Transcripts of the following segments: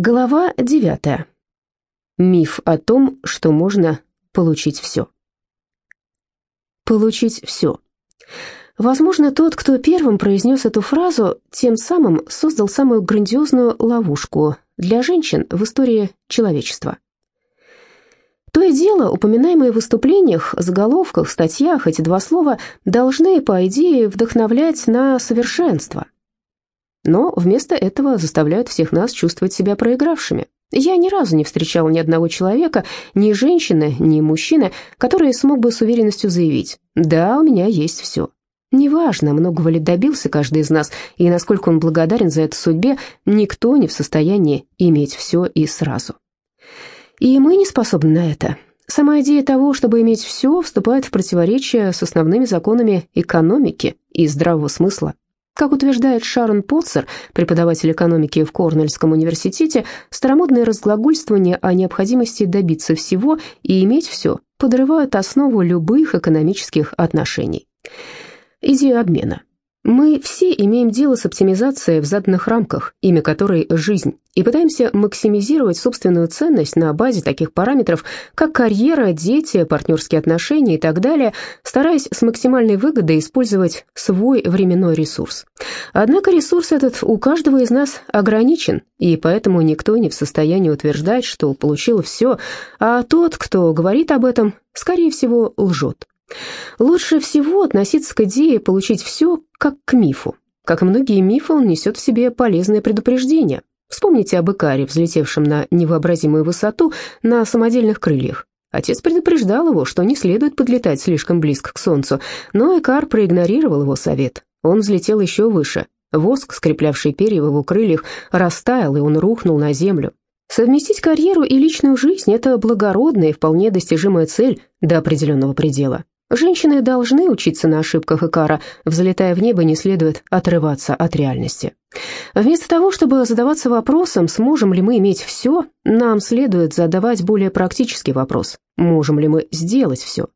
Глава 9. Миф о том, что можно получить все. Получить все. Возможно, тот, кто первым произнес эту фразу, тем самым создал самую грандиозную ловушку для женщин в истории человечества. То и дело, упоминаемые в выступлениях, заголовках, статьях, эти два слова должны, по идее, вдохновлять на совершенство – но вместо этого заставляют всех нас чувствовать себя проигравшими. Я ни разу не встречал ни одного человека, ни женщины, ни мужчины, который смог бы с уверенностью заявить «Да, у меня есть все». Неважно, многого ли добился каждый из нас, и насколько он благодарен за это судьбе, никто не в состоянии иметь все и сразу. И мы не способны на это. Сама идея того, чтобы иметь все, вступает в противоречие с основными законами экономики и здравого смысла. Как утверждает Шарон Потцер, преподаватель экономики в Корнельском университете, старомодное разглагольствование о необходимости добиться всего и иметь все подрывают основу любых экономических отношений. Идея обмена. Мы все имеем дело с оптимизацией в заданных рамках, имя которой – жизнь, и пытаемся максимизировать собственную ценность на базе таких параметров, как карьера, дети, партнерские отношения и так далее, стараясь с максимальной выгодой использовать свой временной ресурс. Однако ресурс этот у каждого из нас ограничен, и поэтому никто не в состоянии утверждать, что получил все, а тот, кто говорит об этом, скорее всего, лжет. Лучше всего относиться к идее получить все как к мифу. Как и многие мифы, он несет в себе полезное предупреждение. Вспомните об Икаре, взлетевшем на невообразимую высоту на самодельных крыльях. Отец предупреждал его, что не следует подлетать слишком близко к солнцу, но Икар проигнорировал его совет. Он взлетел еще выше. Воск, скреплявший перья в его крыльях, растаял, и он рухнул на землю. Совместить карьеру и личную жизнь – это благородная и вполне достижимая цель до определенного предела. Женщины должны учиться на ошибках Икара, взлетая в небо не следует отрываться от реальности. Вместо того, чтобы задаваться вопросом, сможем ли мы иметь все, нам следует задавать более практический вопрос, можем ли мы сделать все.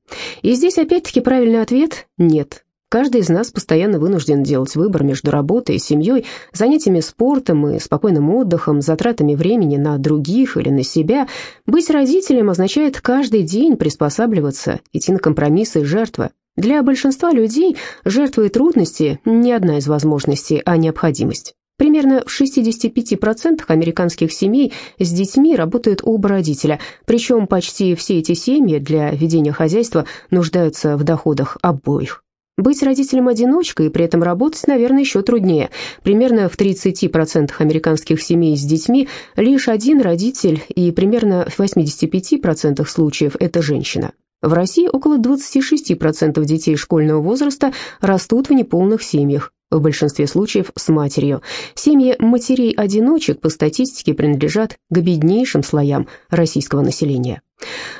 И здесь опять-таки правильный ответ – нет. Каждый из нас постоянно вынужден делать выбор между работой и семьей, занятиями спортом и спокойным отдыхом, затратами времени на других или на себя. Быть родителем означает каждый день приспосабливаться, идти на компромиссы и жертвы. Для большинства людей жертвы и трудности не одна из возможностей, а необходимость. Примерно в 65% американских семей с детьми работают оба родителя, причем почти все эти семьи для ведения хозяйства нуждаются в доходах обоих. Быть родителем-одиночкой и при этом работать, наверное, еще труднее. Примерно в 30% американских семей с детьми лишь один родитель, и примерно в 85% случаев это женщина. В России около 26% детей школьного возраста растут в неполных семьях, в большинстве случаев с матерью. Семьи матерей-одиночек по статистике принадлежат к беднейшим слоям российского населения.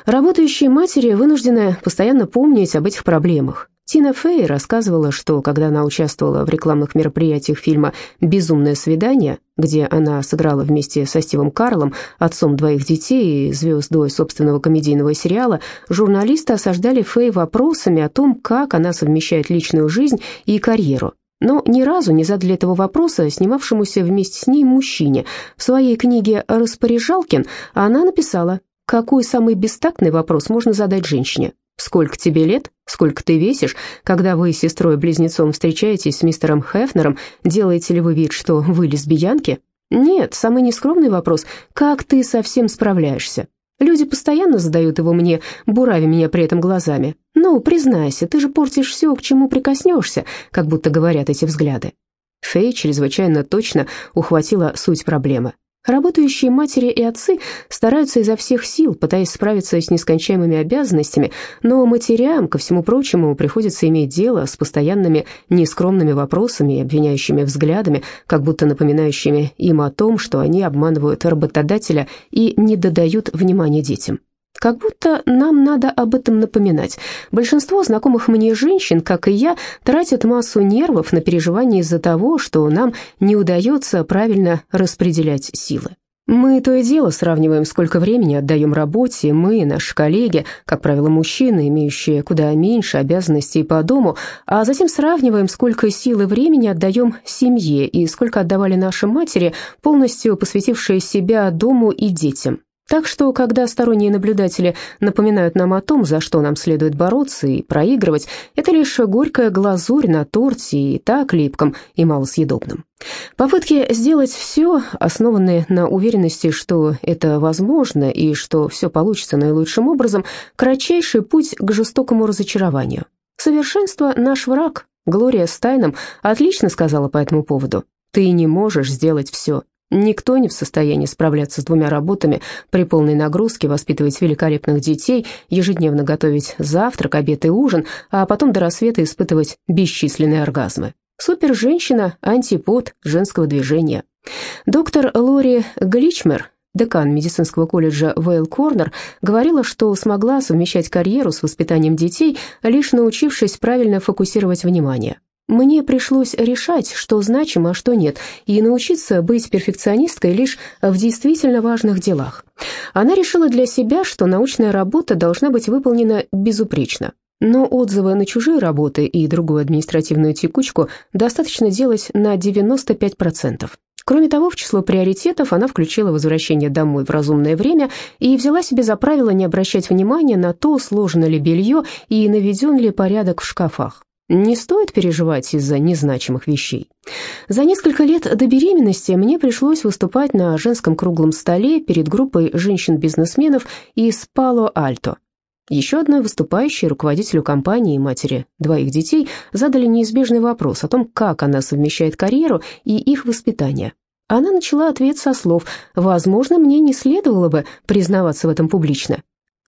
Работающие матери вынуждены постоянно помнить об этих проблемах. Тина Фей рассказывала, что когда она участвовала в рекламных мероприятиях фильма «Безумное свидание», где она сыграла вместе со Стивом Карлом, отцом двоих детей и звездой собственного комедийного сериала, журналисты осаждали Фей вопросами о том, как она совмещает личную жизнь и карьеру. Но ни разу не задали этого вопроса снимавшемуся вместе с ней мужчине. В своей книге «Распоряжалкин» она написала, какой самый бестактный вопрос можно задать женщине. Сколько тебе лет? Сколько ты весишь? Когда вы с сестрой-близнецом встречаетесь с мистером Хефнером, делаете ли вы вид, что вы лесбиянки? Нет, самый нескромный вопрос – как ты совсем справляешься? Люди постоянно задают его мне, буравя меня при этом глазами. «Ну, признайся, ты же портишь все, к чему прикоснешься», как будто говорят эти взгляды. Фэй чрезвычайно точно ухватила суть проблемы. Работающие матери и отцы стараются изо всех сил, пытаясь справиться с нескончаемыми обязанностями, но матерям, ко всему прочему, приходится иметь дело с постоянными нескромными вопросами и обвиняющими взглядами, как будто напоминающими им о том, что они обманывают работодателя и не додают внимания детям. Как будто нам надо об этом напоминать. Большинство знакомых мне женщин, как и я, тратят массу нервов на переживания из-за того, что нам не удается правильно распределять силы. Мы то и дело сравниваем, сколько времени отдаем работе, мы, наши коллеги, как правило, мужчины, имеющие куда меньше обязанностей по дому, а затем сравниваем, сколько сил и времени отдаем семье и сколько отдавали наши матери, полностью посвятившие себя дому и детям. Так что, когда сторонние наблюдатели напоминают нам о том, за что нам следует бороться и проигрывать, это лишь горькая глазурь на торте и так липком и малосъедобным. Попытки сделать все, основанные на уверенности, что это возможно и что все получится наилучшим образом, кратчайший путь к жестокому разочарованию. Совершенство – наш враг. Глория Стайном отлично сказала по этому поводу. Ты не можешь сделать все. Никто не в состоянии справляться с двумя работами при полной нагрузке, воспитывать великолепных детей, ежедневно готовить завтрак, обед и ужин, а потом до рассвета испытывать бесчисленные оргазмы. Супер-женщина – антипод женского движения. Доктор Лори Гличмер, декан медицинского колледжа Вейл Корнер, говорила, что смогла совмещать карьеру с воспитанием детей, лишь научившись правильно фокусировать внимание. Мне пришлось решать, что значимо, а что нет, и научиться быть перфекционисткой лишь в действительно важных делах. Она решила для себя, что научная работа должна быть выполнена безупречно. Но отзывы на чужие работы и другую административную текучку достаточно делать на 95%. Кроме того, в число приоритетов она включила возвращение домой в разумное время и взяла себе за правило не обращать внимания на то, сложено ли белье и наведен ли порядок в шкафах. Не стоит переживать из-за незначимых вещей. За несколько лет до беременности мне пришлось выступать на женском круглом столе перед группой женщин-бизнесменов из Пало-Альто. Еще одной выступающей, руководителю компании и матери двоих детей, задали неизбежный вопрос о том, как она совмещает карьеру и их воспитание. Она начала ответ со слов «Возможно, мне не следовало бы признаваться в этом публично».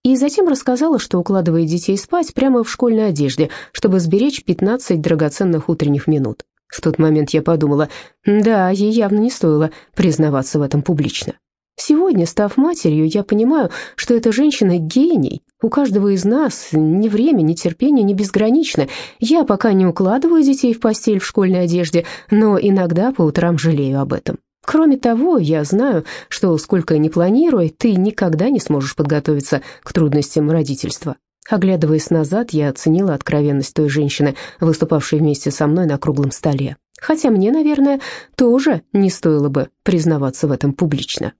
И затем рассказала, что укладывает детей спать прямо в школьной одежде, чтобы сберечь 15 драгоценных утренних минут. В тот момент я подумала, да, ей явно не стоило признаваться в этом публично. Сегодня, став матерью, я понимаю, что эта женщина гений. У каждого из нас ни время, ни терпение не безгранично. Я пока не укладываю детей в постель в школьной одежде, но иногда по утрам жалею об этом. Кроме того, я знаю, что сколько ни планируй, ты никогда не сможешь подготовиться к трудностям родительства. Оглядываясь назад, я оценила откровенность той женщины, выступавшей вместе со мной на круглом столе. Хотя мне, наверное, тоже не стоило бы признаваться в этом публично.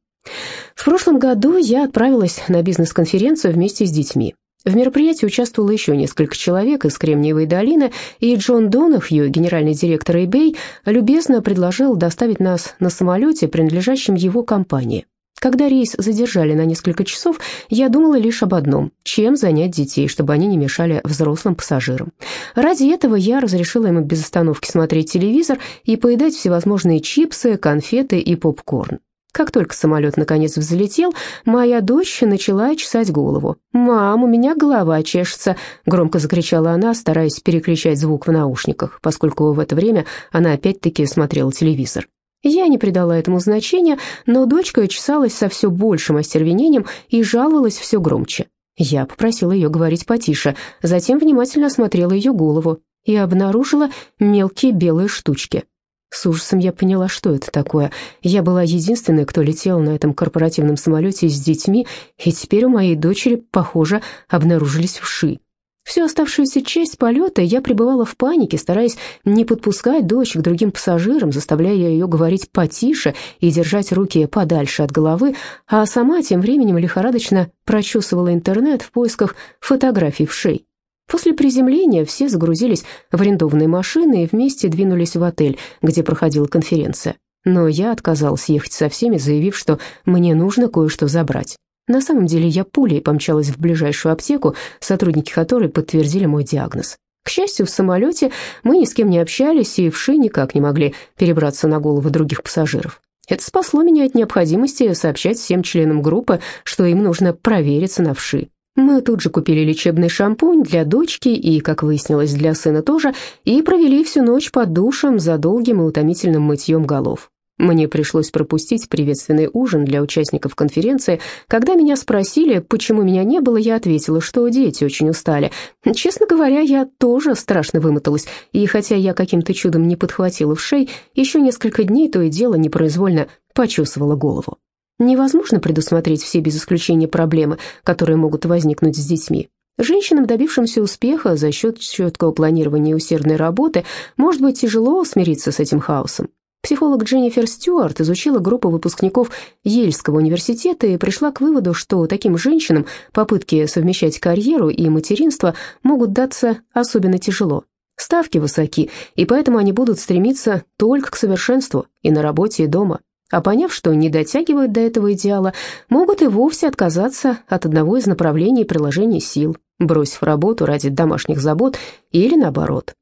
В прошлом году я отправилась на бизнес-конференцию вместе с детьми. В мероприятии участвовало еще несколько человек из Кремниевой долины, и Джон Донахью, генеральный директор eBay, любезно предложил доставить нас на самолете, принадлежащем его компании. Когда рейс задержали на несколько часов, я думала лишь об одном – чем занять детей, чтобы они не мешали взрослым пассажирам. Ради этого я разрешила им без остановки смотреть телевизор и поедать всевозможные чипсы, конфеты и попкорн. Как только самолет наконец взлетел, моя дочь начала чесать голову. «Мам, у меня голова чешется», — громко закричала она, стараясь перекричать звук в наушниках, поскольку в это время она опять-таки смотрела телевизор. Я не придала этому значения, но дочка чесалась со все большим остервенением и жаловалась все громче. Я попросила ее говорить потише, затем внимательно осмотрела ее голову и обнаружила мелкие белые штучки. С ужасом я поняла, что это такое. Я была единственной, кто летел на этом корпоративном самолете с детьми, и теперь у моей дочери, похоже, обнаружились вши. Всю оставшуюся часть полета я пребывала в панике, стараясь не подпускать дочь к другим пассажирам, заставляя ее говорить потише и держать руки подальше от головы, а сама тем временем лихорадочно прочесывала интернет в поисках фотографий вшей. После приземления все загрузились в арендованные машины и вместе двинулись в отель, где проходила конференция. Но я отказалась ехать со всеми, заявив, что мне нужно кое-что забрать. На самом деле я пулей помчалась в ближайшую аптеку, сотрудники которой подтвердили мой диагноз. К счастью, в самолете мы ни с кем не общались и вши никак не могли перебраться на головы других пассажиров. Это спасло меня от необходимости сообщать всем членам группы, что им нужно провериться на вши. Мы тут же купили лечебный шампунь для дочки и, как выяснилось, для сына тоже, и провели всю ночь под душем за долгим и утомительным мытьем голов. Мне пришлось пропустить приветственный ужин для участников конференции. Когда меня спросили, почему меня не было, я ответила, что дети очень устали. Честно говоря, я тоже страшно вымоталась, и хотя я каким-то чудом не подхватила в шей, еще несколько дней то и дело непроизвольно почесывала голову. Невозможно предусмотреть все без исключения проблемы, которые могут возникнуть с детьми. Женщинам, добившимся успеха за счет четкого планирования и усердной работы, может быть тяжело смириться с этим хаосом. Психолог Дженнифер Стюарт изучила группу выпускников Ельского университета и пришла к выводу, что таким женщинам попытки совмещать карьеру и материнство могут даться особенно тяжело. Ставки высоки, и поэтому они будут стремиться только к совершенству и на работе, и дома. А поняв, что не дотягивают до этого идеала, могут и вовсе отказаться от одного из направлений приложения сил, бросив работу ради домашних забот или наоборот.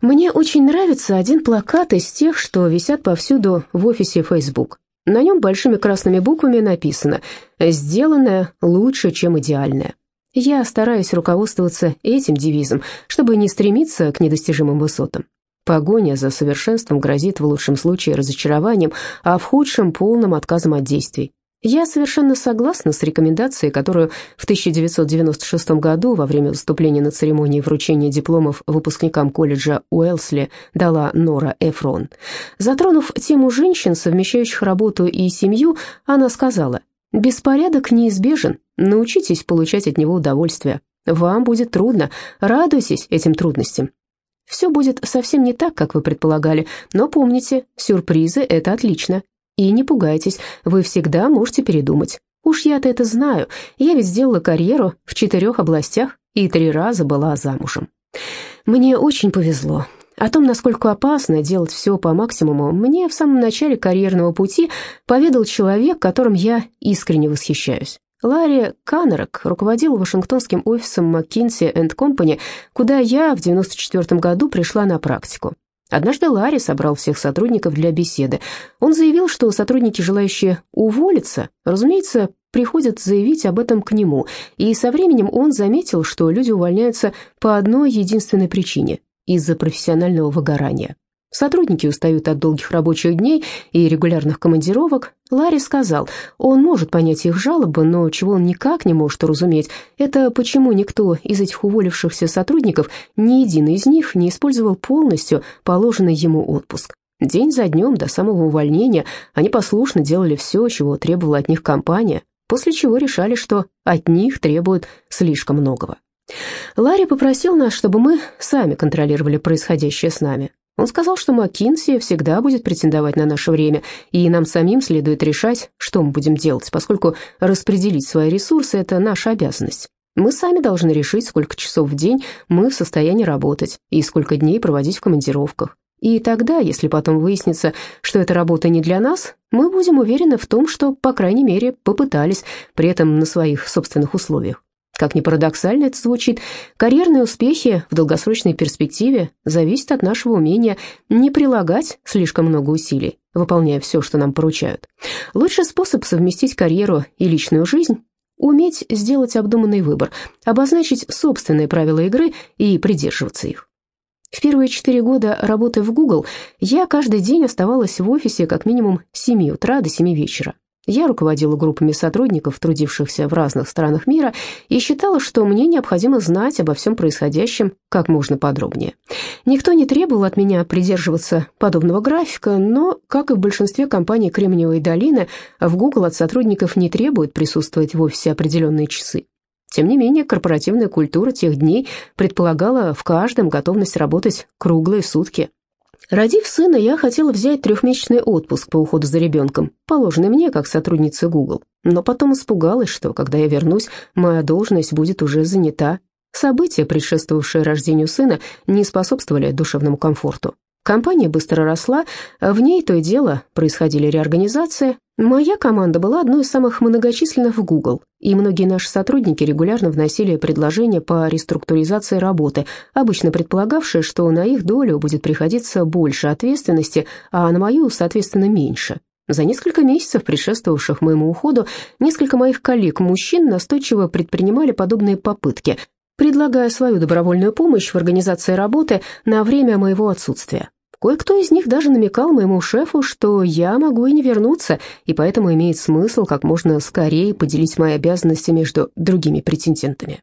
Мне очень нравится один плакат из тех, что висят повсюду в офисе Facebook. На нем большими красными буквами написано «Сделанное лучше, чем идеальное». Я стараюсь руководствоваться этим девизом, чтобы не стремиться к недостижимым высотам. Погоня за совершенством грозит в лучшем случае разочарованием, а в худшем – полным отказом от действий. Я совершенно согласна с рекомендацией, которую в 1996 году во время выступления на церемонии вручения дипломов выпускникам колледжа Уэлсли дала Нора Эфрон. Затронув тему женщин, совмещающих работу и семью, она сказала, «Беспорядок неизбежен, научитесь получать от него удовольствие. Вам будет трудно, радуйтесь этим трудностям. Все будет совсем не так, как вы предполагали, но помните, сюрпризы – это отлично. И не пугайтесь, вы всегда можете передумать. Уж я-то это знаю, я ведь сделала карьеру в четырех областях и три раза была замужем. Мне очень повезло. О том, насколько опасно делать все по максимуму, мне в самом начале карьерного пути поведал человек, которым я искренне восхищаюсь. Ларри Каннерок руководил Вашингтонским офисом McKinsey Company, куда я в 1994 году пришла на практику. Однажды Ларри собрал всех сотрудников для беседы. Он заявил, что сотрудники, желающие уволиться, разумеется, приходят заявить об этом к нему, и со временем он заметил, что люди увольняются по одной единственной причине – из-за профессионального выгорания. Сотрудники устают от долгих рабочих дней и регулярных командировок. Ларри сказал, он может понять их жалобы, но чего он никак не может уразуметь, это почему никто из этих уволившихся сотрудников, ни единый из них, не использовал полностью положенный ему отпуск. День за днем до самого увольнения они послушно делали все, чего требовала от них компания, после чего решали, что от них требуют слишком многого. Ларри попросил нас, чтобы мы сами контролировали происходящее с нами. Он сказал, что Маккинси всегда будет претендовать на наше время, и нам самим следует решать, что мы будем делать, поскольку распределить свои ресурсы – это наша обязанность. Мы сами должны решить, сколько часов в день мы в состоянии работать и сколько дней проводить в командировках. И тогда, если потом выяснится, что эта работа не для нас, мы будем уверены в том, что, по крайней мере, попытались, при этом на своих собственных условиях. Как ни парадоксально это звучит, карьерные успехи в долгосрочной перспективе зависят от нашего умения не прилагать слишком много усилий, выполняя все, что нам поручают. Лучший способ совместить карьеру и личную жизнь – уметь сделать обдуманный выбор, обозначить собственные правила игры и придерживаться их. В первые четыре года работы в Google я каждый день оставалась в офисе как минимум с 7 утра до 7 вечера. Я руководила группами сотрудников, трудившихся в разных странах мира, и считала, что мне необходимо знать обо всем происходящем как можно подробнее. Никто не требовал от меня придерживаться подобного графика, но, как и в большинстве компаний Кремниевой долины, в Google от сотрудников не требуют присутствовать в офисе определенные часы. Тем не менее, корпоративная культура тех дней предполагала в каждом готовность работать круглые сутки. Родив сына, я хотела взять трехмесячный отпуск по уходу за ребенком, положенный мне как сотруднице Google. Но потом испугалась, что, когда я вернусь, моя должность будет уже занята. События, предшествовавшие рождению сына, не способствовали душевному комфорту. Компания быстро росла, в ней то и дело происходили реорганизации. Моя команда была одной из самых многочисленных в Google, и многие наши сотрудники регулярно вносили предложения по реструктуризации работы, обычно предполагавшие, что на их долю будет приходиться больше ответственности, а на мою, соответственно, меньше. За несколько месяцев, предшествовавших моему уходу, несколько моих коллег-мужчин настойчиво предпринимали подобные попытки, предлагая свою добровольную помощь в организации работы на время моего отсутствия. Кое-кто из них даже намекал моему шефу, что я могу и не вернуться, и поэтому имеет смысл как можно скорее поделить мои обязанности между другими претендентами.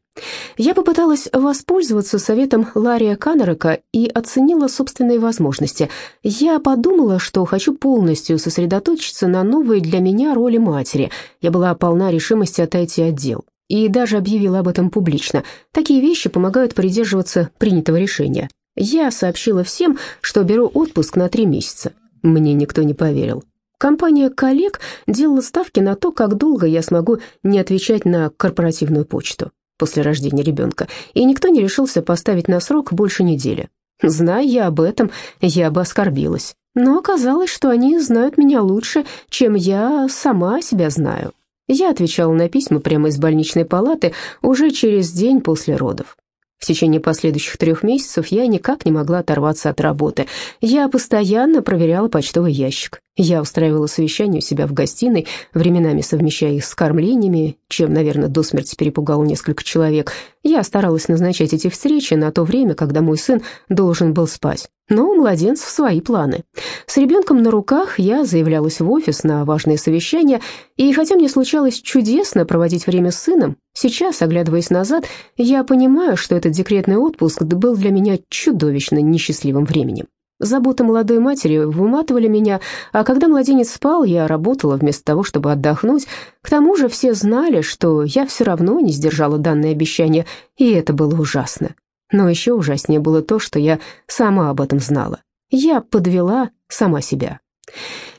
Я попыталась воспользоваться советом Лария Каннерека и оценила собственные возможности. Я подумала, что хочу полностью сосредоточиться на новой для меня роли матери. Я была полна решимости отойти от дел и даже объявила об этом публично. Такие вещи помогают придерживаться принятого решения. Я сообщила всем, что беру отпуск на три месяца. Мне никто не поверил. Компания коллег делала ставки на то, как долго я смогу не отвечать на корпоративную почту после рождения ребенка, и никто не решился поставить на срок больше недели. Зная я об этом, я бы оскорбилась. Но оказалось, что они знают меня лучше, чем я сама себя знаю. Я отвечала на письма прямо из больничной палаты уже через день после родов. В течение последующих трех месяцев я никак не могла оторваться от работы. Я постоянно проверяла почтовый ящик. Я устраивала совещания у себя в гостиной, временами совмещая их с кормлениями, чем, наверное, до смерти перепугал несколько человек. Я старалась назначать эти встречи на то время, когда мой сын должен был спать. Но у младенцев свои планы. С ребенком на руках я заявлялась в офис на важные совещания, и хотя мне случалось чудесно проводить время с сыном, сейчас, оглядываясь назад, я понимаю, что этот декретный отпуск был для меня чудовищно несчастливым временем. Заботы молодой матери выматывали меня, а когда младенец спал, я работала вместо того, чтобы отдохнуть. К тому же все знали, что я все равно не сдержала данное обещание, и это было ужасно. Но еще ужаснее было то, что я сама об этом знала. Я подвела сама себя.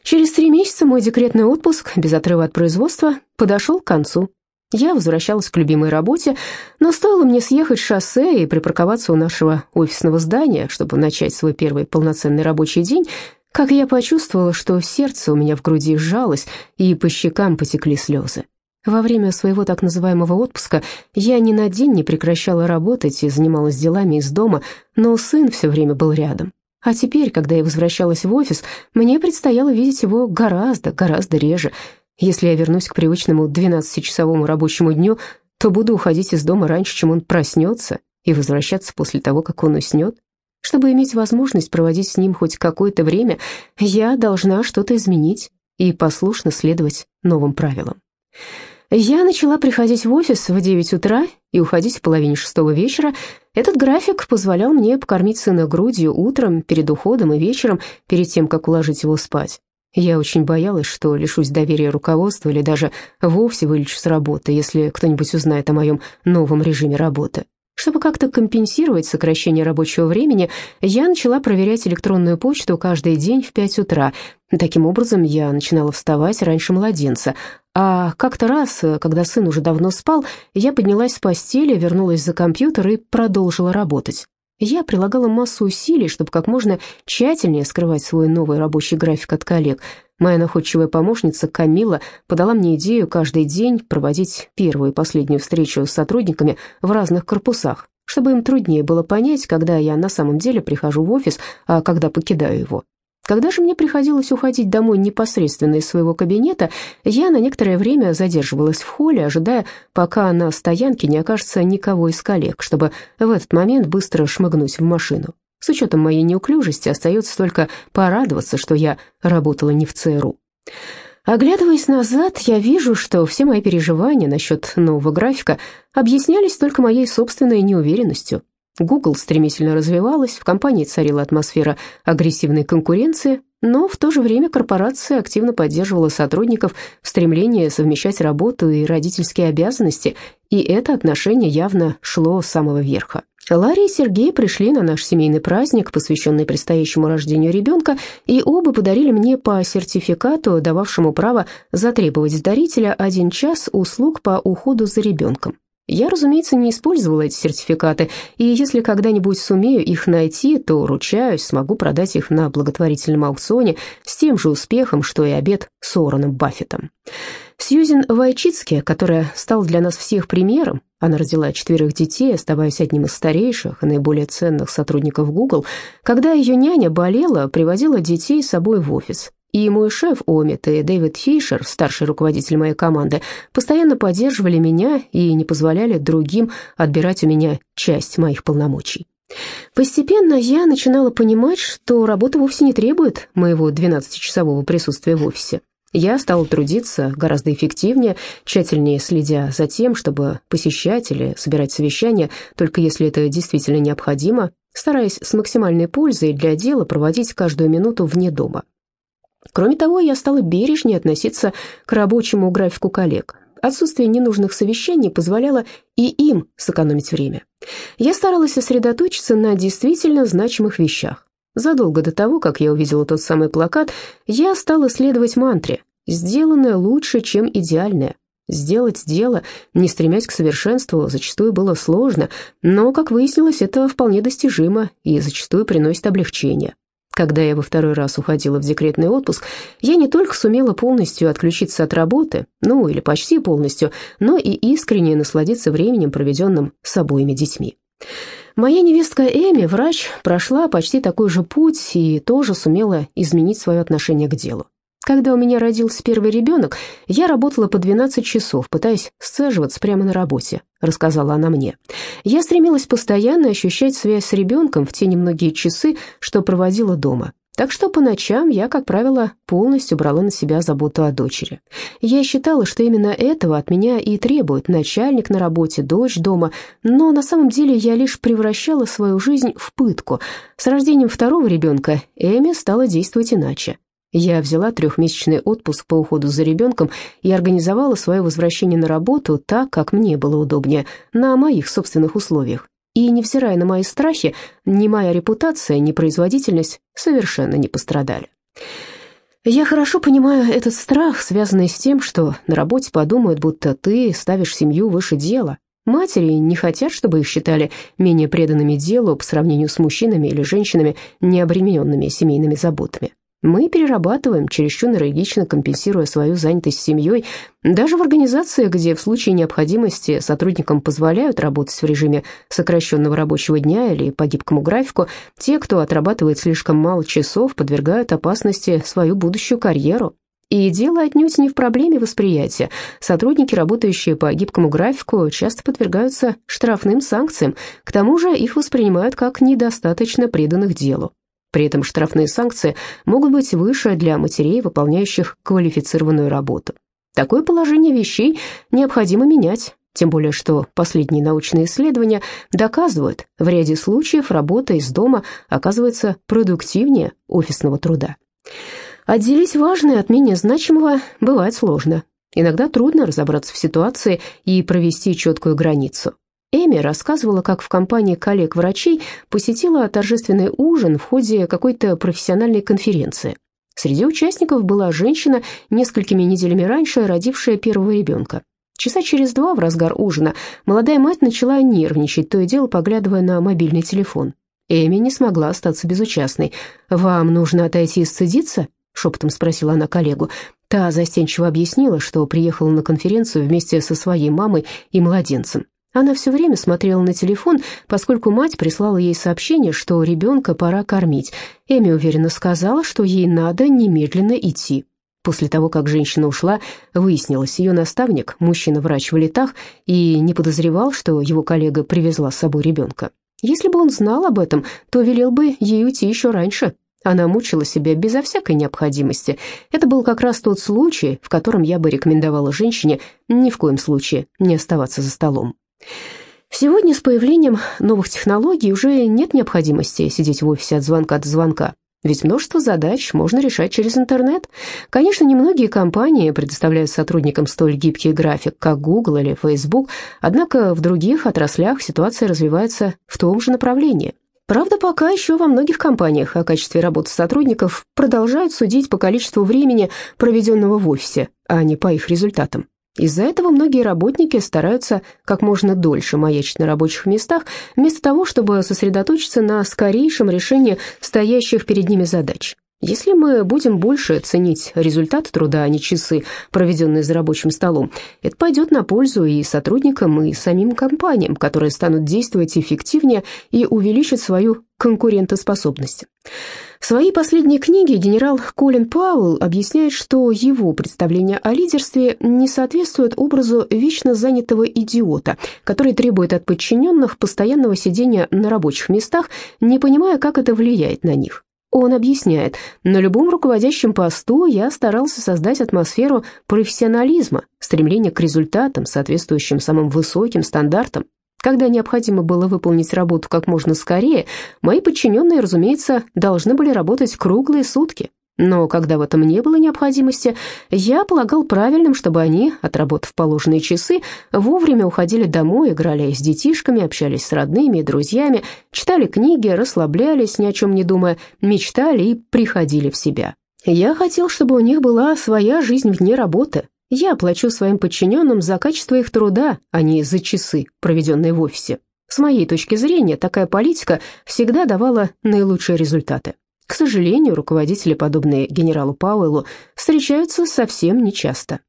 Через три месяца мой декретный отпуск, без отрыва от производства, подошел к концу. Я возвращалась к любимой работе, но стоило мне съехать с шоссе и припарковаться у нашего офисного здания, чтобы начать свой первый полноценный рабочий день, как я почувствовала, что сердце у меня в груди сжалось, и по щекам потекли слезы. Во время своего так называемого отпуска я ни на день не прекращала работать и занималась делами из дома, но сын все время был рядом. А теперь, когда я возвращалась в офис, мне предстояло видеть его гораздо, гораздо реже – если я вернусь к привычному 12-часовому рабочему дню, то буду уходить из дома раньше, чем он проснется, и возвращаться после того, как он уснет. Чтобы иметь возможность проводить с ним хоть какое-то время, я должна что-то изменить и послушно следовать новым правилам. Я начала приходить в офис в 9 утра и уходить в половине шестого вечера. Этот график позволял мне покормить сына грудью утром, перед уходом и вечером, перед тем, как уложить его спать. Я очень боялась, что лишусь доверия руководства или даже вовсе вылечу с работы, если кто-нибудь узнает о моем новом режиме работы. Чтобы как-то компенсировать сокращение рабочего времени, я начала проверять электронную почту каждый день в 5 утра. Таким образом, я начинала вставать раньше младенца. А как-то раз, когда сын уже давно спал, я поднялась с постели, вернулась за компьютер и продолжила работать. Я прилагала массу усилий, чтобы как можно тщательнее скрывать свой новый рабочий график от коллег. Моя находчивая помощница Камила подала мне идею каждый день проводить первую и последнюю встречу с сотрудниками в разных корпусах, чтобы им труднее было понять, когда я на самом деле прихожу в офис, а когда покидаю его. Когда же мне приходилось уходить домой непосредственно из своего кабинета, я на некоторое время задерживалась в холле, ожидая, пока на стоянке не окажется никого из коллег, чтобы в этот момент быстро шмыгнуть в машину. С учетом моей неуклюжести остается только порадоваться, что я работала не в ЦРУ. Оглядываясь назад, я вижу, что все мои переживания насчет нового графика объяснялись только моей собственной неуверенностью. Google стремительно развивалась, в компании царила атмосфера агрессивной конкуренции, но в то же время корпорация активно поддерживала сотрудников в стремлении совмещать работу и родительские обязанности, и это отношение явно шло с самого верха. Ларри и Сергей пришли на наш семейный праздник, посвященный предстоящему рождению ребенка, и оба подарили мне по сертификату, дававшему право затребовать с дарителя один час услуг по уходу за ребенком. Я, разумеется, не использовала эти сертификаты, и если когда-нибудь сумею их найти, то, ручаюсь, смогу продать их на благотворительном аукционе с тем же успехом, что и обед с Уорреном Баффетом. Сьюзен Вайчицке, которая стала для нас всех примером, она родила четверых детей, оставаясь одним из старейших и наиболее ценных сотрудников Google, когда ее няня болела, приводила детей с собой в офис. И мой шеф Омит и Дэвид Фишер, старший руководитель моей команды, постоянно поддерживали меня и не позволяли другим отбирать у меня часть моих полномочий. Постепенно я начинала понимать, что работа вовсе не требует моего 12-часового присутствия в офисе. Я стала трудиться гораздо эффективнее, тщательнее следя за тем, чтобы посещать или собирать совещания, только если это действительно необходимо, стараясь с максимальной пользой для дела проводить каждую минуту вне дома. Кроме того, я стала бережнее относиться к рабочему графику коллег. Отсутствие ненужных совещаний позволяло и им сэкономить время. Я старалась сосредоточиться на действительно значимых вещах. Задолго до того, как я увидела тот самый плакат, я стала следовать мантре «Сделанное лучше, чем идеальное». Сделать дело, не стремясь к совершенству, зачастую было сложно, но, как выяснилось, это вполне достижимо и зачастую приносит облегчение. Когда я во второй раз уходила в декретный отпуск, я не только сумела полностью отключиться от работы, ну или почти полностью, но и искренне насладиться временем, проведенным с обоими детьми. Моя невестка Эми, врач, прошла почти такой же путь и тоже сумела изменить свое отношение к делу. Когда у меня родился первый ребенок, я работала по 12 часов, пытаясь сцеживаться прямо на работе, рассказала она мне. Я стремилась постоянно ощущать связь с ребенком в те немногие часы, что проводила дома. Так что по ночам я, как правило, полностью брала на себя заботу о дочери. Я считала, что именно этого от меня и требует начальник на работе, дочь дома, но на самом деле я лишь превращала свою жизнь в пытку. С рождением второго ребенка Эми стала действовать иначе. Я взяла трехмесячный отпуск по уходу за ребенком и организовала свое возвращение на работу так, как мне было удобнее, на моих собственных условиях. И, невзирая на мои страхи, ни моя репутация, ни производительность совершенно не пострадали. Я хорошо понимаю этот страх, связанный с тем, что на работе подумают, будто ты ставишь семью выше дела. Матери не хотят, чтобы их считали менее преданными делу по сравнению с мужчинами или женщинами, не обремененными семейными заботами. Мы перерабатываем, чересчур энергично компенсируя свою занятость семьей. Даже в организации, где в случае необходимости сотрудникам позволяют работать в режиме сокращенного рабочего дня или по гибкому графику, те, кто отрабатывает слишком мало часов, подвергают опасности свою будущую карьеру. И дело отнюдь не в проблеме восприятия. Сотрудники, работающие по гибкому графику, часто подвергаются штрафным санкциям, к тому же их воспринимают как недостаточно преданных делу. При этом штрафные санкции могут быть выше для матерей, выполняющих квалифицированную работу. Такое положение вещей необходимо менять, тем более что последние научные исследования доказывают, в ряде случаев работа из дома оказывается продуктивнее офисного труда. Отделить важное от менее значимого бывает сложно. Иногда трудно разобраться в ситуации и провести четкую границу. Эми рассказывала, как в компании коллег-врачей посетила торжественный ужин в ходе какой-то профессиональной конференции. Среди участников была женщина, несколькими неделями раньше родившая первого ребенка. Часа через два в разгар ужина молодая мать начала нервничать, то и дело поглядывая на мобильный телефон. Эми не смогла остаться безучастной. «Вам нужно отойти и сцедиться?» — шепотом спросила она коллегу. Та застенчиво объяснила, что приехала на конференцию вместе со своей мамой и младенцем. Она все время смотрела на телефон, поскольку мать прислала ей сообщение, что ребенка пора кормить. Эми уверенно сказала, что ей надо немедленно идти. После того, как женщина ушла, выяснилось, ее наставник, мужчина-врач в летах, и не подозревал, что его коллега привезла с собой ребенка. Если бы он знал об этом, то велел бы ей уйти еще раньше. Она мучила себя безо всякой необходимости. Это был как раз тот случай, в котором я бы рекомендовала женщине ни в коем случае не оставаться за столом. Сегодня с появлением новых технологий уже нет необходимости сидеть в офисе от звонка до звонка. Ведь множество задач можно решать через интернет. Конечно, немногие компании предоставляют сотрудникам столь гибкий график, как Google или Facebook, однако в других отраслях ситуация развивается в том же направлении. Правда, пока еще во многих компаниях о качестве работы сотрудников продолжают судить по количеству времени, проведенного в офисе, а не по их результатам. Из-за этого многие работники стараются как можно дольше маячить на рабочих местах, вместо того, чтобы сосредоточиться на скорейшем решении стоящих перед ними задач. Если мы будем больше ценить результат труда, а не часы, проведенные за рабочим столом, это пойдет на пользу и сотрудникам, и самим компаниям, которые станут действовать эффективнее и увеличат свою конкурентоспособность. В своей последней книге генерал Колин Пауэлл объясняет, что его представление о лидерстве не соответствует образу вечно занятого идиота, который требует от подчиненных постоянного сидения на рабочих местах, не понимая, как это влияет на них. Он объясняет, на любом руководящем посту я старался создать атмосферу профессионализма, стремление к результатам, соответствующим самым высоким стандартам. Когда необходимо было выполнить работу как можно скорее, мои подчиненные, разумеется, должны были работать круглые сутки. Но когда в этом не было необходимости, я полагал правильным, чтобы они, отработав положенные часы, вовремя уходили домой, играли с детишками, общались с родными и друзьями, читали книги, расслаблялись, ни о чем не думая, мечтали и приходили в себя. Я хотел, чтобы у них была своя жизнь вне работы. Я плачу своим подчиненным за качество их труда, а не за часы, проведенные в офисе. С моей точки зрения, такая политика всегда давала наилучшие результаты. К сожалению, руководители, подобные генералу Пауэллу, встречаются совсем нечасто.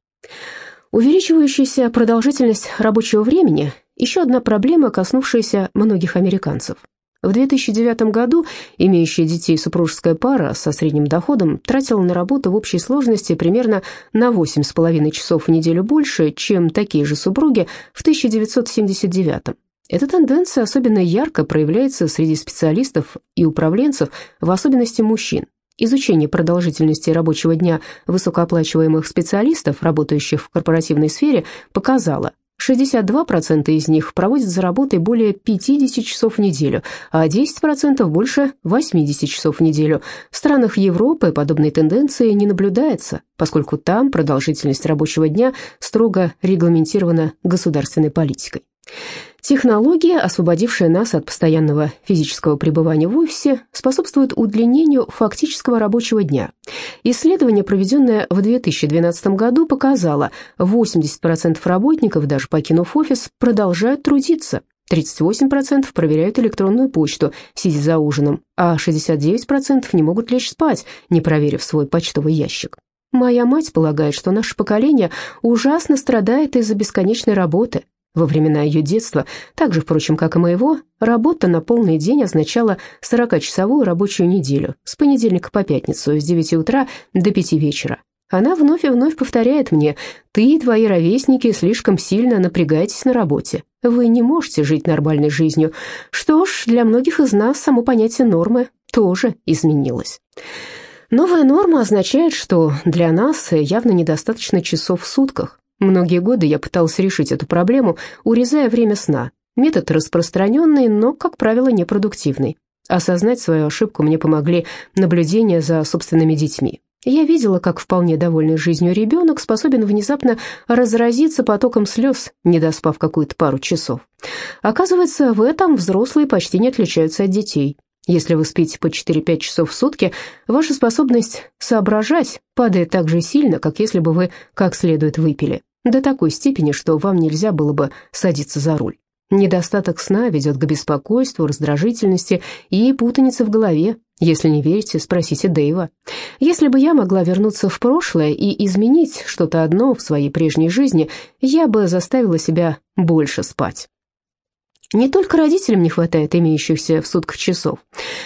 Увеличивающаяся продолжительность рабочего времени – еще одна проблема, коснувшаяся многих американцев. В 2009 году имеющая детей супружеская пара со средним доходом тратила на работу в общей сложности примерно на 8,5 часов в неделю больше, чем такие же супруги в 1979. Эта тенденция особенно ярко проявляется среди специалистов и управленцев, в особенности мужчин. Изучение продолжительности рабочего дня высокооплачиваемых специалистов, работающих в корпоративной сфере, показало, 62% из них проводят за работой более 50 часов в неделю, а 10% больше 80 часов в неделю. В странах Европы подобной тенденции не наблюдается, поскольку там продолжительность рабочего дня строго регламентирована государственной политикой. Технология, освободившая нас от постоянного физического пребывания в офисе, способствует удлинению фактического рабочего дня. Исследование, проведенное в 2012 году, показало, 80% работников, даже покинув офис, продолжают трудиться. 38% проверяют электронную почту, сидя за ужином, а 69% не могут лечь спать, не проверив свой почтовый ящик. Моя мать полагает, что наше поколение ужасно страдает из-за бесконечной работы, во времена ее детства, так же, впрочем, как и моего, работа на полный день означала 40-часовую рабочую неделю, с понедельника по пятницу, с 9 утра до 5 вечера. Она вновь и вновь повторяет мне, «Ты и твои ровесники слишком сильно напрягаетесь на работе. Вы не можете жить нормальной жизнью». Что ж, для многих из нас само понятие нормы тоже изменилось. Новая норма означает, что для нас явно недостаточно часов в сутках. Многие годы я пытался решить эту проблему, урезая время сна. Метод распространенный, но, как правило, непродуктивный. Осознать свою ошибку мне помогли наблюдения за собственными детьми. Я видела, как вполне довольный жизнью ребенок способен внезапно разразиться потоком слез, не доспав какую-то пару часов. Оказывается, в этом взрослые почти не отличаются от детей. Если вы спите по 4-5 часов в сутки, ваша способность соображать падает так же сильно, как если бы вы как следует выпили. До такой степени, что вам нельзя было бы садиться за руль. Недостаток сна ведет к беспокойству, раздражительности и путанице в голове. Если не верите, спросите Дэйва. Если бы я могла вернуться в прошлое и изменить что-то одно в своей прежней жизни, я бы заставила себя больше спать. Не только родителям не хватает имеющихся в сутках часов.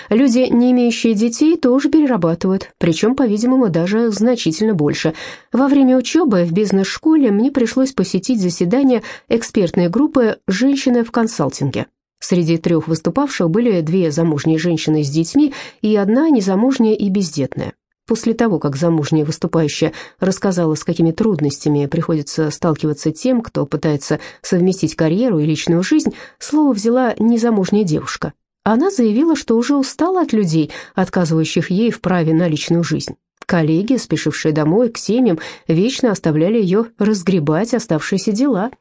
Люди, не имеющие детей, тоже перерабатывают, причем, по-видимому, даже значительно больше. Во время учебы в бизнес-школе мне пришлось посетить заседание экспертной группы «Женщины в консалтинге». Среди трех выступавших были две замужние женщины с детьми и одна незамужняя и бездетная. После того, как замужняя выступающая рассказала, с какими трудностями приходится сталкиваться тем, кто пытается совместить карьеру и личную жизнь, слово взяла незамужняя девушка. Она заявила, что уже устала от людей, отказывающих ей в праве на личную жизнь. Коллеги, спешившие домой к семьям, вечно оставляли ее разгребать оставшиеся дела.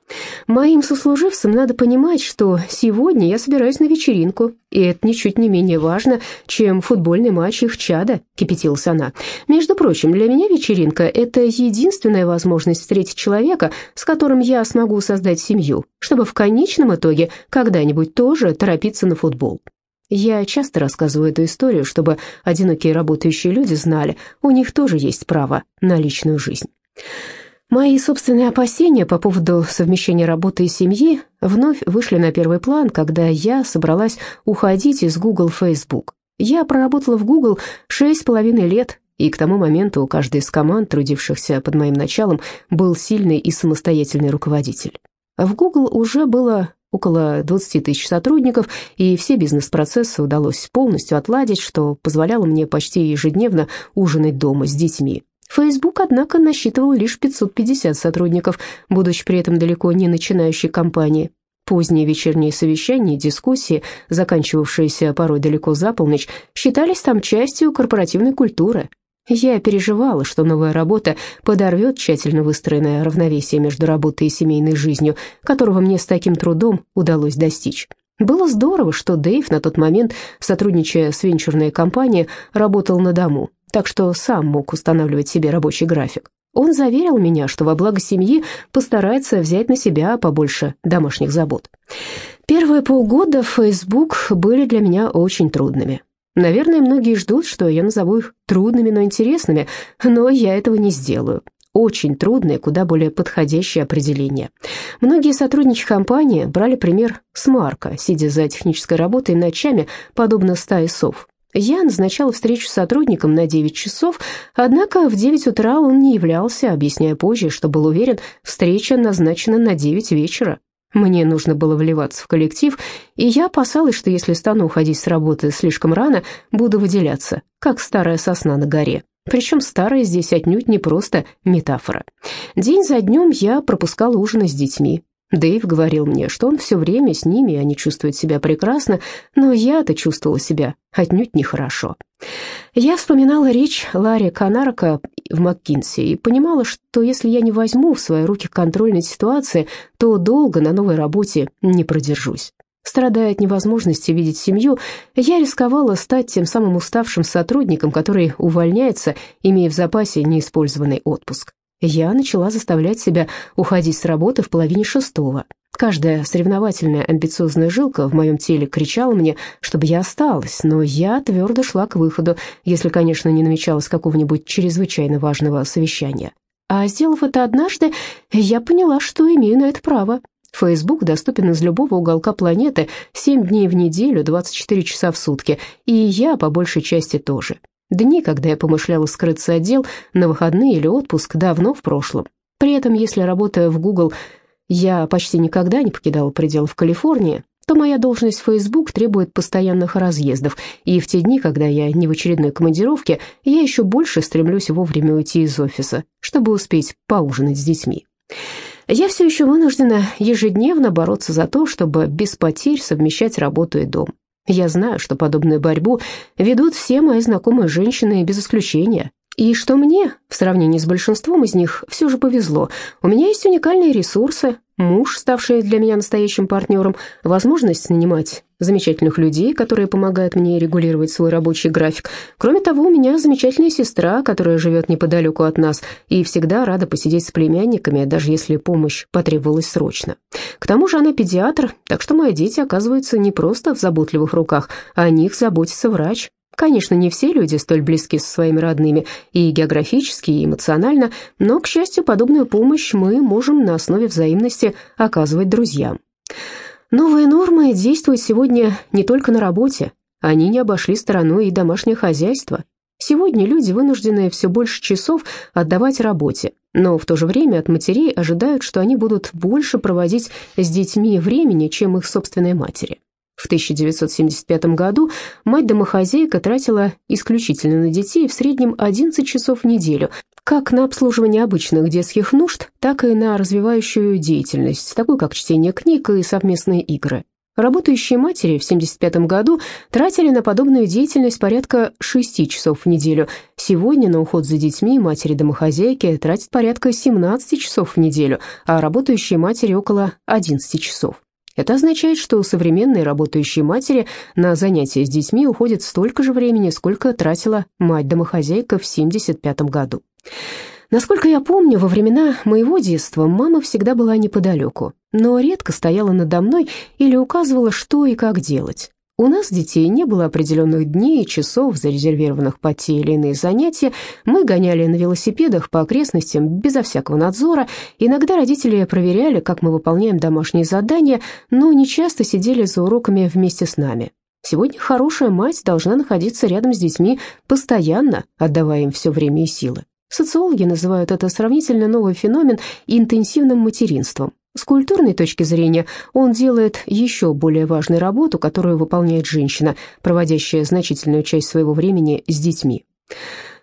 Моим сослуживцам надо понимать, что сегодня я собираюсь на вечеринку, и это ничуть не менее важно, чем футбольный матч их чада, кипятилась она. Между прочим, для меня вечеринка – это единственная возможность встретить человека, с которым я смогу создать семью, чтобы в конечном итоге когда-нибудь тоже торопиться на футбол. Я часто рассказываю эту историю, чтобы одинокие работающие люди знали, у них тоже есть право на личную жизнь. Мои собственные опасения по поводу совмещения работы и семьи вновь вышли на первый план, когда я собралась уходить из Google Facebook. Я проработала в Google шесть с половиной лет, и к тому моменту у каждой из команд, трудившихся под моим началом, был сильный и самостоятельный руководитель. В Google уже было около 20 тысяч сотрудников, и все бизнес-процессы удалось полностью отладить, что позволяло мне почти ежедневно ужинать дома с детьми. Facebook, однако, насчитывал лишь 550 сотрудников, будучи при этом далеко не начинающей компанией. Поздние вечерние совещания и дискуссии, заканчивавшиеся порой далеко за полночь, считались там частью корпоративной культуры. Я переживала, что новая работа подорвет тщательно выстроенное равновесие между работой и семейной жизнью, которого мне с таким трудом удалось достичь. Было здорово, что Дэйв на тот момент, сотрудничая с венчурной компанией, работал на дому, так что сам мог устанавливать себе рабочий график. Он заверил меня, что во благо семьи постарается взять на себя побольше домашних забот. Первые полгода в Facebook были для меня очень трудными. Наверное, многие ждут, что я назову их трудными, но интересными, но я этого не сделаю. Очень трудное, куда более подходящее определение. Многие сотрудники компании брали пример с Марка, сидя за технической работой ночами, подобно стае сов. Я назначала встречу с сотрудником на 9 часов, однако в 9 утра он не являлся, объясняя позже, что был уверен, встреча назначена на 9 вечера. Мне нужно было вливаться в коллектив, и я опасалась, что если стану уходить с работы слишком рано, буду выделяться, как старая сосна на горе. Причем старая здесь отнюдь не просто метафора. День за днем я пропускала ужины с детьми. Дэйв говорил мне, что он все время с ними, и они чувствуют себя прекрасно, но я-то чувствовала себя отнюдь нехорошо. Я вспоминала речь Ларри Канарака в МакКинси и понимала, что если я не возьму в свои руки контроль над ситуацией, то долго на новой работе не продержусь. Страдая от невозможности видеть семью, я рисковала стать тем самым уставшим сотрудником, который увольняется, имея в запасе неиспользованный отпуск я начала заставлять себя уходить с работы в половине шестого. Каждая соревновательная амбициозная жилка в моем теле кричала мне, чтобы я осталась, но я твердо шла к выходу, если, конечно, не намечалось какого-нибудь чрезвычайно важного совещания. А сделав это однажды, я поняла, что имею на это право. Фейсбук доступен из любого уголка планеты 7 дней в неделю, 24 часа в сутки, и я по большей части тоже. Дни, когда я помышляла скрыться от дел на выходные или отпуск, давно в прошлом. При этом, если работая в Google, я почти никогда не покидала пределов Калифорнии, то моя должность в Facebook требует постоянных разъездов, и в те дни, когда я не в очередной командировке, я еще больше стремлюсь вовремя уйти из офиса, чтобы успеть поужинать с детьми. Я все еще вынуждена ежедневно бороться за то, чтобы без потерь совмещать работу и дом. Я знаю, что подобную борьбу ведут все мои знакомые женщины без исключения, и что мне, в сравнении с большинством из них, все же повезло. У меня есть уникальные ресурсы, муж, ставший для меня настоящим партнером, возможность нанимать замечательных людей, которые помогают мне регулировать свой рабочий график. Кроме того, у меня замечательная сестра, которая живет неподалеку от нас и всегда рада посидеть с племянниками, даже если помощь потребовалась срочно. К тому же она педиатр, так что мои дети оказываются не просто в заботливых руках, а о них заботится врач, Конечно, не все люди столь близки со своими родными и географически, и эмоционально, но, к счастью, подобную помощь мы можем на основе взаимности оказывать друзьям. Новые нормы действуют сегодня не только на работе, они не обошли стороной и домашнее хозяйство. Сегодня люди вынуждены все больше часов отдавать работе, но в то же время от матерей ожидают, что они будут больше проводить с детьми времени, чем их собственные матери. В 1975 году мать-домохозяйка тратила исключительно на детей в среднем 11 часов в неделю, как на обслуживание обычных детских нужд, так и на развивающую деятельность, такую как чтение книг и совместные игры. Работающие матери в 1975 году тратили на подобную деятельность порядка 6 часов в неделю. Сегодня на уход за детьми матери-домохозяйки тратят порядка 17 часов в неделю, а работающие матери около 11 часов. Это означает, что у современной работающей матери на занятия с детьми уходит столько же времени, сколько тратила мать-домохозяйка в 1975 году. Насколько я помню, во времена моего детства мама всегда была неподалеку, но редко стояла надо мной или указывала, что и как делать. У нас, детей, не было определенных дней и часов, зарезервированных под те или иные занятия. Мы гоняли на велосипедах по окрестностям безо всякого надзора. Иногда родители проверяли, как мы выполняем домашние задания, но не часто сидели за уроками вместе с нами. Сегодня хорошая мать должна находиться рядом с детьми постоянно, отдавая им все время и силы. Социологи называют это сравнительно новый феномен интенсивным материнством. С культурной точки зрения он делает еще более важную работу, которую выполняет женщина, проводящая значительную часть своего времени с детьми.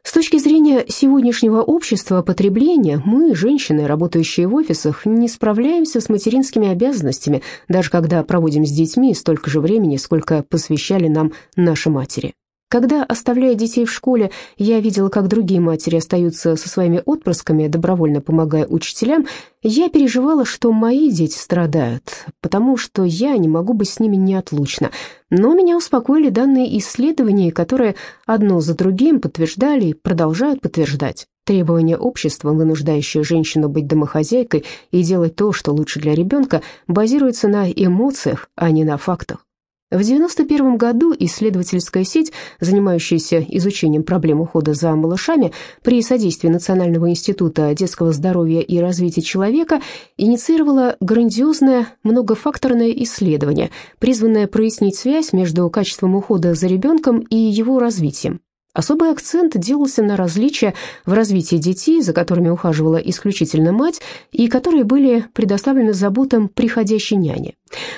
С точки зрения сегодняшнего общества потребления, мы, женщины, работающие в офисах, не справляемся с материнскими обязанностями, даже когда проводим с детьми столько же времени, сколько посвящали нам наши матери. Когда, оставляя детей в школе, я видела, как другие матери остаются со своими отпрысками, добровольно помогая учителям, я переживала, что мои дети страдают, потому что я не могу быть с ними неотлучно. Но меня успокоили данные исследований, которые одно за другим подтверждали и продолжают подтверждать. Требования общества, вынуждающие женщину быть домохозяйкой и делать то, что лучше для ребенка, базируются на эмоциях, а не на фактах. В 1991 году исследовательская сеть, занимающаяся изучением проблем ухода за малышами при содействии Национального института детского здоровья и развития человека, инициировала грандиозное многофакторное исследование, призванное прояснить связь между качеством ухода за ребенком и его развитием. Особый акцент делался на различия в развитии детей, за которыми ухаживала исключительно мать, и которые были предоставлены заботам приходящей няни.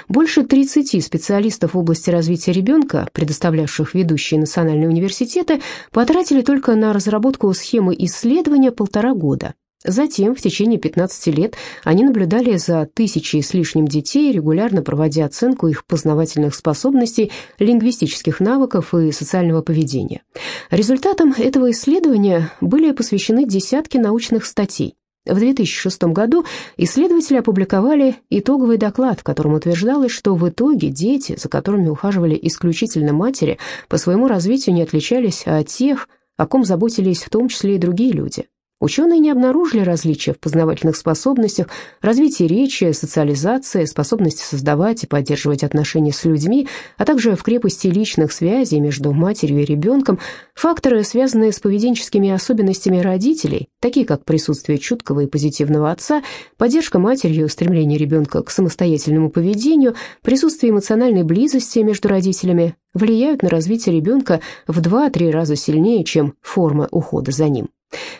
Больше 30 специалистов в области развития ребенка, предоставлявших ведущие национальные университеты, потратили только на разработку схемы исследования полтора года. Затем, в течение 15 лет, они наблюдали за тысячей с лишним детей, регулярно проводя оценку их познавательных способностей, лингвистических навыков и социального поведения. Результатам этого исследования были посвящены десятки научных статей. В 2006 году исследователи опубликовали итоговый доклад, в котором утверждалось, что в итоге дети, за которыми ухаживали исключительно матери, по своему развитию не отличались от тех, о ком заботились в том числе и другие люди. Ученые не обнаружили различия в познавательных способностях, развитии речи, социализации, способности создавать и поддерживать отношения с людьми, а также в крепости личных связей между матерью и ребенком, факторы, связанные с поведенческими особенностями родителей, такие как присутствие чуткого и позитивного отца, поддержка матерью, стремление ребенка к самостоятельному поведению, присутствие эмоциональной близости между родителями, влияют на развитие ребенка в 2-3 раза сильнее, чем форма ухода за ним.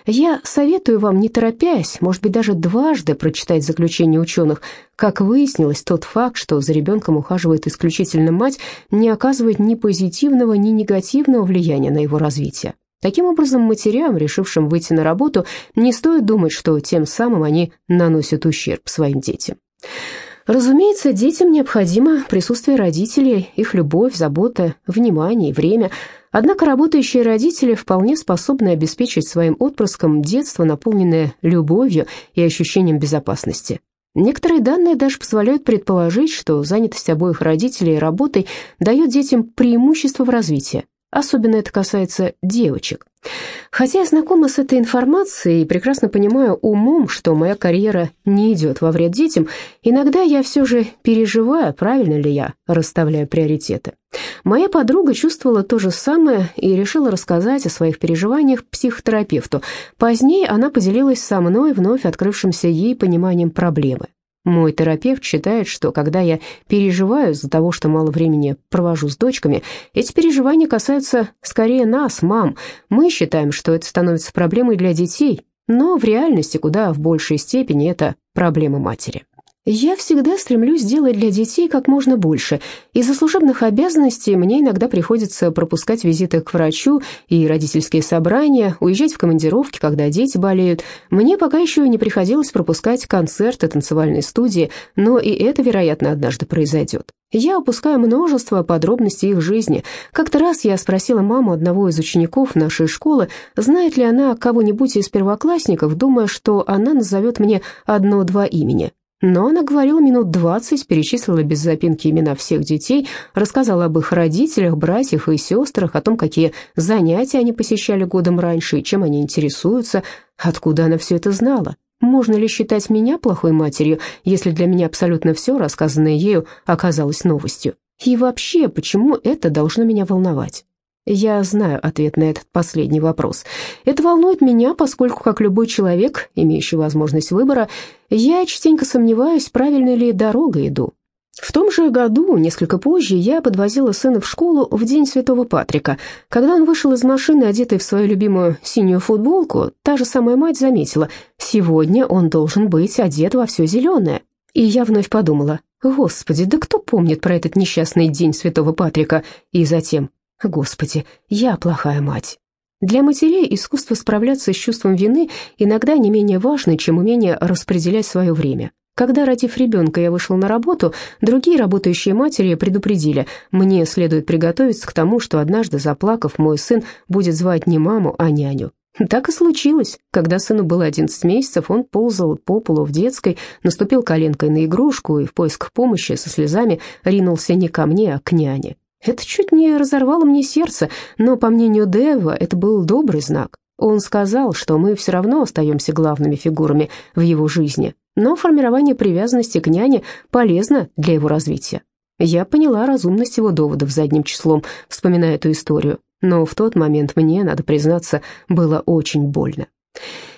Я советую вам, не торопясь, может быть, даже дважды прочитать заключение ученых. Как выяснилось, тот факт, что за ребенком ухаживает исключительно мать, не оказывает ни позитивного, ни негативного влияния на его развитие. Таким образом, матерям, решившим выйти на работу, не стоит думать, что тем самым они наносят ущерб своим детям. Разумеется, детям необходимо присутствие родителей, их любовь, забота, внимание и время – Однако работающие родители вполне способны обеспечить своим отпрыскам детство, наполненное любовью и ощущением безопасности. Некоторые данные даже позволяют предположить, что занятость обоих родителей работой дает детям преимущество в развитии. Особенно это касается девочек. Хотя я знакома с этой информацией и прекрасно понимаю умом, что моя карьера не идет во вред детям, иногда я все же переживаю, правильно ли я расставляю приоритеты. Моя подруга чувствовала то же самое и решила рассказать о своих переживаниях психотерапевту. Позднее она поделилась со мной вновь открывшимся ей пониманием проблемы. Мой терапевт считает, что когда я переживаю из-за того, что мало времени провожу с дочками, эти переживания касаются скорее нас, мам. Мы считаем, что это становится проблемой для детей, но в реальности куда в большей степени это проблема матери. Я всегда стремлюсь сделать для детей как можно больше. Из-за служебных обязанностей мне иногда приходится пропускать визиты к врачу и родительские собрания, уезжать в командировки, когда дети болеют. Мне пока еще не приходилось пропускать концерты танцевальной студии, но и это, вероятно, однажды произойдет. Я упускаю множество подробностей их жизни. Как-то раз я спросила маму одного из учеников нашей школы, знает ли она кого-нибудь из первоклассников, думая, что она назовет мне одно-два имени. Но она говорила минут двадцать, перечислила без запинки имена всех детей, рассказала об их родителях, братьях и сестрах, о том, какие занятия они посещали годом раньше и чем они интересуются. Откуда она все это знала? Можно ли считать меня плохой матерью, если для меня абсолютно все, рассказанное ею, оказалось новостью? И вообще, почему это должно меня волновать? Я знаю ответ на этот последний вопрос. Это волнует меня, поскольку, как любой человек, имеющий возможность выбора, я частенько сомневаюсь, правильной ли дорогой иду. В том же году, несколько позже, я подвозила сына в школу в День Святого Патрика. Когда он вышел из машины, одетый в свою любимую синюю футболку, та же самая мать заметила, сегодня он должен быть одет во все зеленое. И я вновь подумала, господи, да кто помнит про этот несчастный День Святого Патрика? И затем, Господи, я плохая мать. Для матерей искусство справляться с чувством вины иногда не менее важно, чем умение распределять свое время. Когда, родив ребенка, я вышел на работу, другие работающие матери предупредили, мне следует приготовиться к тому, что однажды, заплакав, мой сын будет звать не маму, а няню. Так и случилось. Когда сыну было 11 месяцев, он ползал по полу в детской, наступил коленкой на игрушку и в поисках помощи со слезами ринулся не ко мне, а к няне. Это чуть не разорвало мне сердце, но, по мнению Дэва, это был добрый знак. Он сказал, что мы все равно остаемся главными фигурами в его жизни, но формирование привязанности к няне полезно для его развития. Я поняла разумность его доводов задним числом, вспоминая эту историю, но в тот момент мне, надо признаться, было очень больно.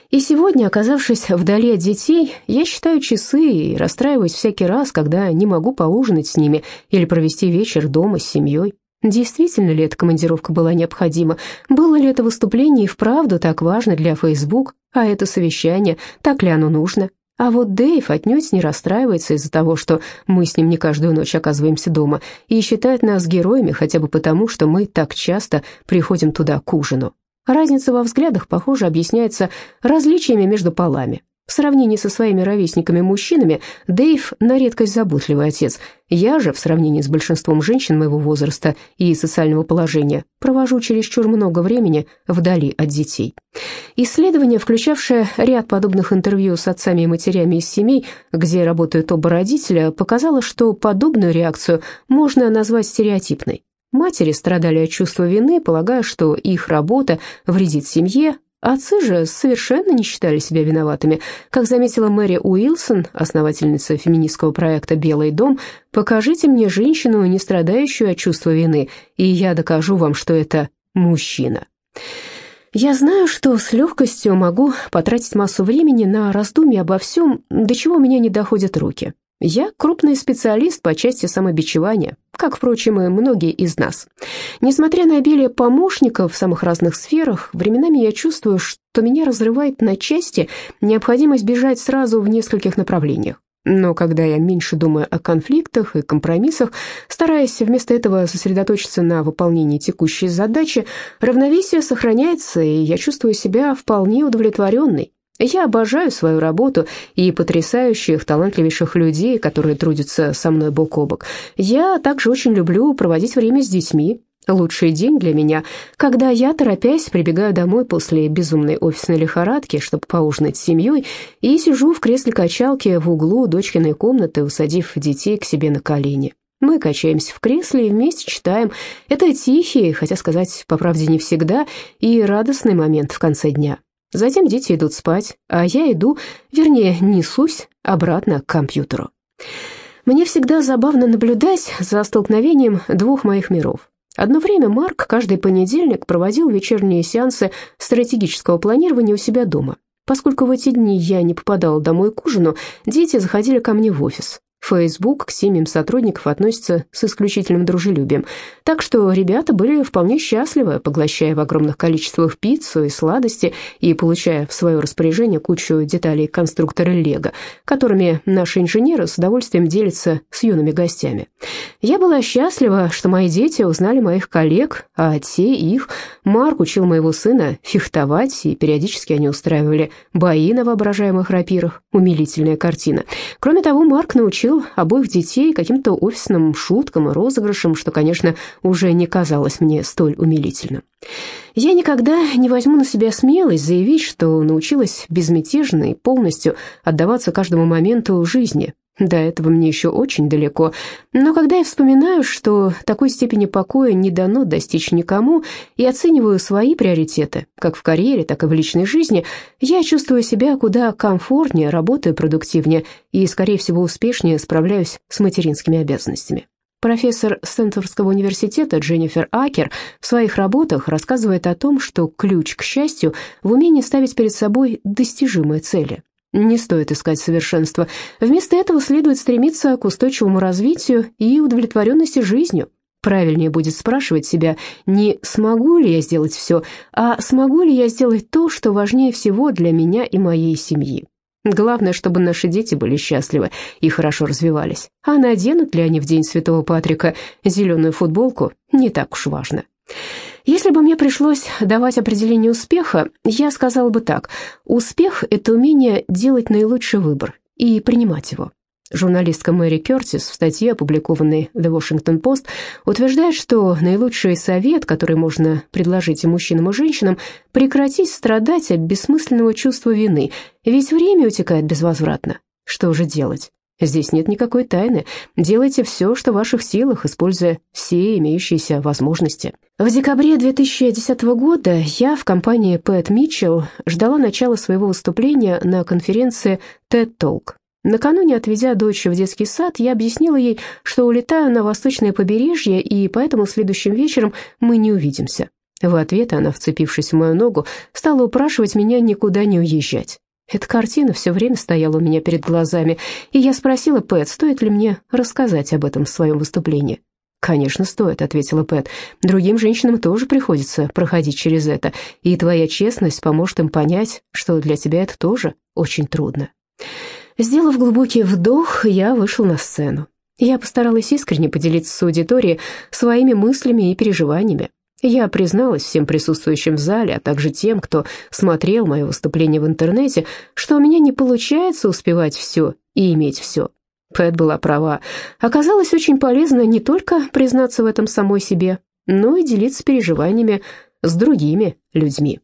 И сегодня, оказавшись вдали от детей, я считаю часы и расстраиваюсь всякий раз, когда не могу поужинать с ними или провести вечер дома с семьей. Действительно ли эта командировка была необходима? Было ли это выступление и вправду так важно для Facebook? А это совещание, так ли оно нужно? А вот Дэйв отнюдь не расстраивается из-за того, что мы с ним не каждую ночь оказываемся дома, и считает нас героями хотя бы потому, что мы так часто приходим туда к ужину. Разница во взглядах, похоже, объясняется различиями между полами. В сравнении со своими ровесниками-мужчинами Дэйв на редкость заботливый отец. Я же, в сравнении с большинством женщин моего возраста и социального положения, провожу чересчур много времени вдали от детей. Исследование, включавшее ряд подобных интервью с отцами и матерями из семей, где работают оба родителя, показало, что подобную реакцию можно назвать стереотипной. Матери страдали от чувства вины, полагая, что их работа вредит семье, Отцы же совершенно не считали себя виноватыми. Как заметила Мэри Уилсон, основательница феминистского проекта «Белый дом», «Покажите мне женщину, не страдающую от чувства вины, и я докажу вам, что это мужчина». Я знаю, что с легкостью могу потратить массу времени на раздумья обо всем, до чего у меня не доходят руки. Я крупный специалист по части самобичевания, как, впрочем, и многие из нас. Несмотря на обилие помощников в самых разных сферах, временами я чувствую, что меня разрывает на части необходимость бежать сразу в нескольких направлениях. Но когда я меньше думаю о конфликтах и компромиссах, стараясь вместо этого сосредоточиться на выполнении текущей задачи, равновесие сохраняется, и я чувствую себя вполне удовлетворенной. Я обожаю свою работу и потрясающих, талантливейших людей, которые трудятся со мной бок о бок. Я также очень люблю проводить время с детьми. Лучший день для меня, когда я, торопясь, прибегаю домой после безумной офисной лихорадки, чтобы поужинать с семьей, и сижу в кресле качалки в углу дочкиной комнаты, усадив детей к себе на колени. Мы качаемся в кресле и вместе читаем. Это тихий, хотя сказать по правде не всегда, и радостный момент в конце дня. Затем дети идут спать, а я иду, вернее, несусь обратно к компьютеру. Мне всегда забавно наблюдать за столкновением двух моих миров. Одно время Марк каждый понедельник проводил вечерние сеансы стратегического планирования у себя дома. Поскольку в эти дни я не попадала домой к ужину, дети заходили ко мне в офис. Facebook к семьям сотрудников относится с исключительным дружелюбием, так что ребята были вполне счастливы, поглощая в огромных количествах пиццу и сладости и получая в свое распоряжение кучу деталей конструктора Лего, которыми наши инженеры с удовольствием делятся с юными гостями. Я была счастлива, что мои дети узнали моих коллег, а те их. Марк учил моего сына фехтовать, и периодически они устраивали бои на воображаемых рапирах. Умилительная картина. Кроме того, Марк научил обоих детей каким-то офисным шуткам и розыгрышам, что, конечно, уже не казалось мне столь умилительным. Я никогда не возьму на себя смелость заявить, что научилась безмятежно и полностью отдаваться каждому моменту жизни, до этого мне еще очень далеко, но когда я вспоминаю, что такой степени покоя не дано достичь никому, и оцениваю свои приоритеты, как в карьере, так и в личной жизни, я чувствую себя куда комфортнее, работаю продуктивнее и, скорее всего, успешнее справляюсь с материнскими обязанностями. Профессор Стэнфордского университета Дженнифер Акер в своих работах рассказывает о том, что ключ к счастью в умении ставить перед собой достижимые цели. Не стоит искать совершенства. Вместо этого следует стремиться к устойчивому развитию и удовлетворенности жизнью. Правильнее будет спрашивать себя не «смогу ли я сделать все», а «смогу ли я сделать то, что важнее всего для меня и моей семьи». Главное, чтобы наши дети были счастливы и хорошо развивались. А наденут ли они в День Святого Патрика зеленую футболку, не так уж важно. Если бы мне пришлось давать определение успеха, я сказала бы так. Успех – это умение делать наилучший выбор и принимать его. Журналистка Мэри Кертис в статье, опубликованной The Washington Post, утверждает, что наилучший совет, который можно предложить и мужчинам, и женщинам, прекратить страдать от бессмысленного чувства вины, ведь время утекает безвозвратно. Что же делать? Здесь нет никакой тайны. Делайте все, что в ваших силах, используя все имеющиеся возможности. В декабре 2010 года я в компании Пэт Митчелл ждала начала своего выступления на конференции TED Talk. Накануне, отвезя дочь в детский сад, я объяснила ей, что улетаю на восточное побережье, и поэтому следующим вечером мы не увидимся. В ответ она, вцепившись в мою ногу, стала упрашивать меня никуда не уезжать. Эта картина все время стояла у меня перед глазами, и я спросила Пэт, стоит ли мне рассказать об этом в своем выступлении. «Конечно, стоит», — ответила Пэт. «Другим женщинам тоже приходится проходить через это, и твоя честность поможет им понять, что для тебя это тоже очень трудно». Сделав глубокий вдох, я вышел на сцену. Я постаралась искренне поделиться с аудиторией своими мыслями и переживаниями. Я призналась всем присутствующим в зале, а также тем, кто смотрел мое выступление в интернете, что у меня не получается успевать все и иметь все. Пэт была права. Оказалось очень полезно не только признаться в этом самой себе, но и делиться переживаниями с другими людьми.